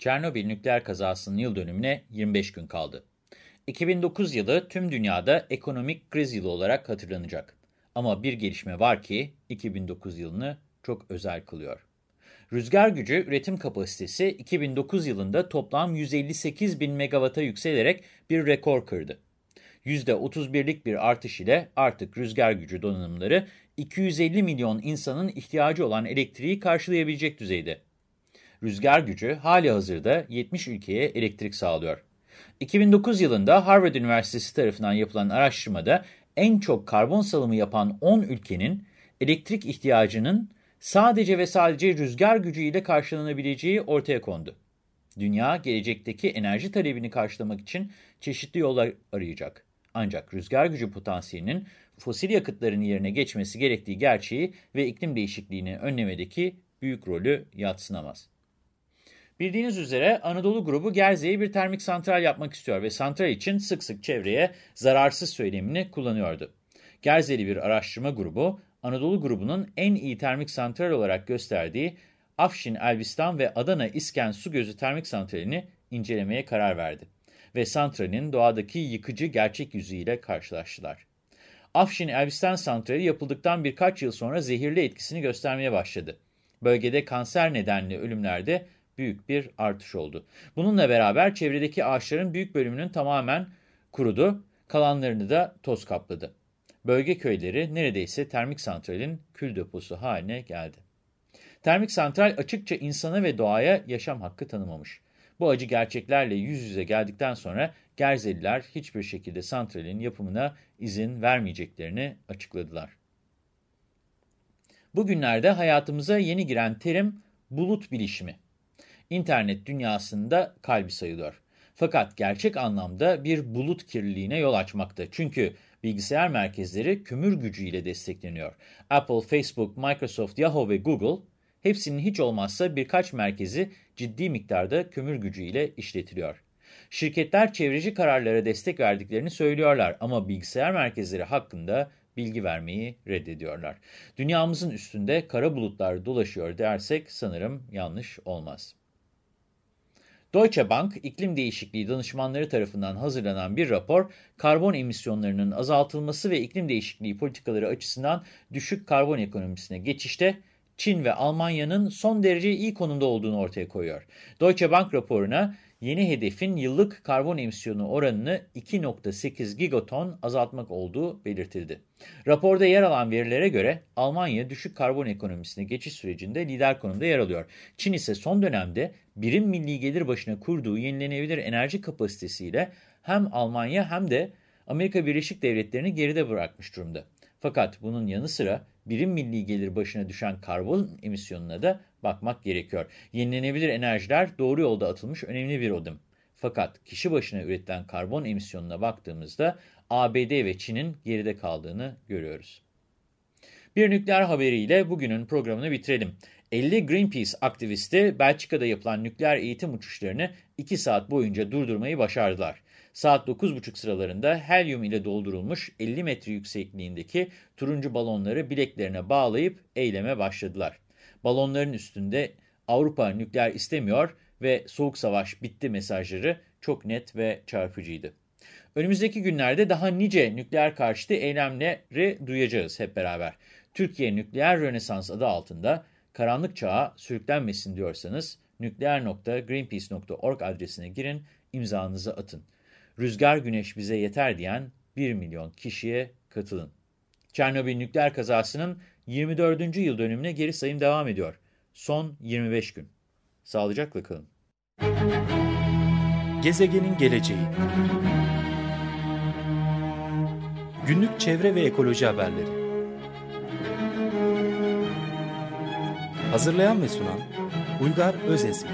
Çernobil nükleer kazasının yıl dönümüne 25 gün kaldı. 2009 yılı tüm dünyada ekonomik kriz yılı olarak hatırlanacak. Ama bir gelişme var ki 2009 yılını çok özel kılıyor. Rüzgar gücü üretim kapasitesi 2009 yılında toplam 158 bin megawata yükselerek bir rekor kırdı. %31'lik bir artış ile artık rüzgar gücü donanımları 250 milyon insanın ihtiyacı olan elektriği karşılayabilecek düzeyde. Rüzgar gücü hali hazırda 70 ülkeye elektrik sağlıyor. 2009 yılında Harvard Üniversitesi tarafından yapılan araştırmada en çok karbon salımı yapan 10 ülkenin elektrik ihtiyacının sadece ve sadece rüzgar gücüyle karşılanabileceği ortaya kondu. Dünya gelecekteki enerji talebini karşılamak için çeşitli yollar arayacak. Ancak rüzgar gücü potansiyelinin fosil yakıtların yerine geçmesi gerektiği gerçeği ve iklim değişikliğini önlemedeki büyük rolü yatsınamaz. Bildiğiniz üzere Anadolu grubu Gerze'ye bir termik santral yapmak istiyor ve santral için sık sık çevreye zararsız söylemini kullanıyordu. Gerzeli bir araştırma grubu, Anadolu grubunun en iyi termik santral olarak gösterdiği Afşin Elbistan ve Adana İsken Su Gözü termik santralini incelemeye karar verdi. Ve santralin doğadaki yıkıcı gerçek yüzüyle karşılaştılar. Afşin Elbistan santrali yapıldıktan birkaç yıl sonra zehirli etkisini göstermeye başladı. Bölgede kanser nedenli ölümlerde büyük bir artış oldu. Bununla beraber çevredeki ağaçların büyük bölümünün tamamen kurudu, kalanlarını da toz kapladı. Bölge köyleri neredeyse termik santralin kül deposu haline geldi. Termik santral açıkça insana ve doğaya yaşam hakkı tanımamış. Bu acı gerçeklerle yüz yüze geldikten sonra Gerzeliler hiçbir şekilde santralin yapımına izin vermeyeceklerini açıkladılar. Bugünlerde hayatımıza yeni giren terim bulut bilişimi internet dünyasında kalbi sayılıyor. Fakat gerçek anlamda bir bulut kirliliğine yol açmakta. Çünkü bilgisayar merkezleri kömür gücüyle destekleniyor. Apple, Facebook, Microsoft, Yahoo ve Google hepsinin hiç olmazsa birkaç merkezi ciddi miktarda kömür gücüyle işletiliyor. Şirketler çevreci kararlara destek verdiklerini söylüyorlar ama bilgisayar merkezleri hakkında bilgi vermeyi reddediyorlar. Dünyamızın üstünde kara bulutlar dolaşıyor dersek sanırım yanlış olmaz. Deutsche Bank, iklim değişikliği danışmanları tarafından hazırlanan bir rapor, karbon emisyonlarının azaltılması ve iklim değişikliği politikaları açısından düşük karbon ekonomisine geçişte Çin ve Almanya'nın son derece iyi konumda olduğunu ortaya koyuyor. Deutsche Bank raporuna yeni hedefin yıllık karbon emisyonu oranını 2.8 gigaton azaltmak olduğu belirtildi. Raporda yer alan verilere göre Almanya düşük karbon ekonomisine geçiş sürecinde lider konumda yer alıyor. Çin ise son dönemde birim milli gelir başına kurduğu yenilenebilir enerji kapasitesiyle hem Almanya hem de Amerika Birleşik Devletleri'ni geride bırakmış durumda. Fakat bunun yanı sıra birim milli gelir başına düşen karbon emisyonuna da bakmak gerekiyor. Yenilenebilir enerjiler doğru yolda atılmış önemli bir adım. Fakat kişi başına üretilen karbon emisyonuna baktığımızda ABD ve Çin'in geride kaldığını görüyoruz. Bir nükleer haberiyle bugünün programını bitirelim. 50 Greenpeace aktivisti Belçika'da yapılan nükleer eğitim uçuşlarını 2 saat boyunca durdurmayı başardılar. Saat 9.30 sıralarında helyum ile doldurulmuş 50 metre yüksekliğindeki turuncu balonları bileklerine bağlayıp eyleme başladılar. Balonların üstünde Avrupa nükleer istemiyor ve soğuk savaş bitti mesajları çok net ve çarpıcıydı. Önümüzdeki günlerde daha nice nükleer karşıtı eylemleri duyacağız hep beraber. Türkiye Nükleer Rönesans adı altında karanlık çağa sürüklenmesin diyorsanız nükleer.greenpeace.org adresine girin, imzanızı atın. Rüzgar güneş bize yeter diyen 1 milyon kişiye katılın. Çernobil nükleer kazasının 24. yıl dönümüne geri sayım devam ediyor. Son 25 gün. Sağlıcakla kalın. Gezegenin geleceği Günlük çevre ve ekoloji haberleri Hazırlayan ve sunan Uygar Özesmi